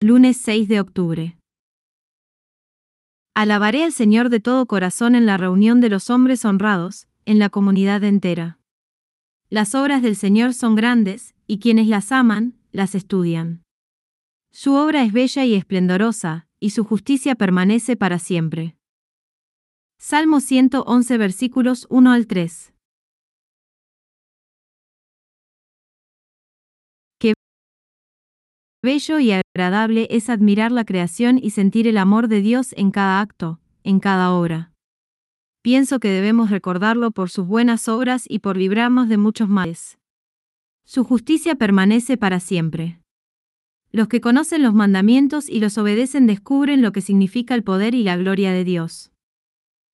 Lunes 6 de octubre. Alabaré al Señor de todo corazón en la reunión de los hombres honrados, en la comunidad entera. Las obras del Señor son grandes, y quienes las aman, las estudian. Su obra es bella y esplendorosa, y su justicia permanece para siempre. Salmo 111 versículos 1 al 3. Bello y agradable es admirar la creación y sentir el amor de Dios en cada acto, en cada obra. Pienso que debemos recordarlo por sus buenas obras y por librarnos de muchos males. Su justicia permanece para siempre. Los que conocen los mandamientos y los obedecen descubren lo que significa el poder y la gloria de Dios.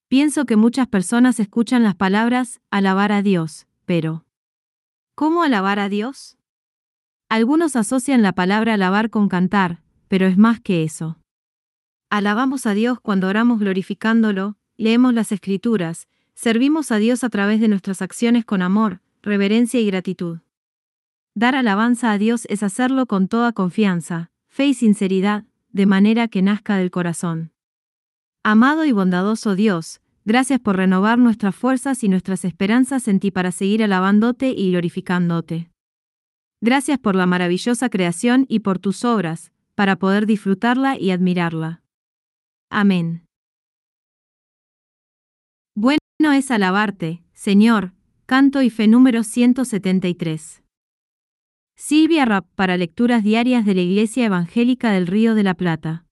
Pienso que muchas personas escuchan las palabras alabar a Dios, pero ¿cómo alabar a Dios? Algunos asocian la palabra alabar con cantar, pero es más que eso. Alabamos a Dios cuando oramos glorificándolo, leemos las escrituras, servimos a Dios a través de nuestras acciones con amor, reverencia y gratitud. Dar alabanza a Dios es hacerlo con toda confianza, fe y sinceridad, de manera que nazca del corazón. Amado y bondadoso Dios, gracias por renovar nuestras fuerzas y nuestras esperanzas en ti para seguir alabándote y glorificándote. Gracias por la maravillosa creación y por tus obras, para poder disfrutarla y admirarla. Amén. Bueno es alabarte, Señor, canto y fe número 173. Silvia Rapp para lecturas diarias de la Iglesia Evangélica del Río de la Plata.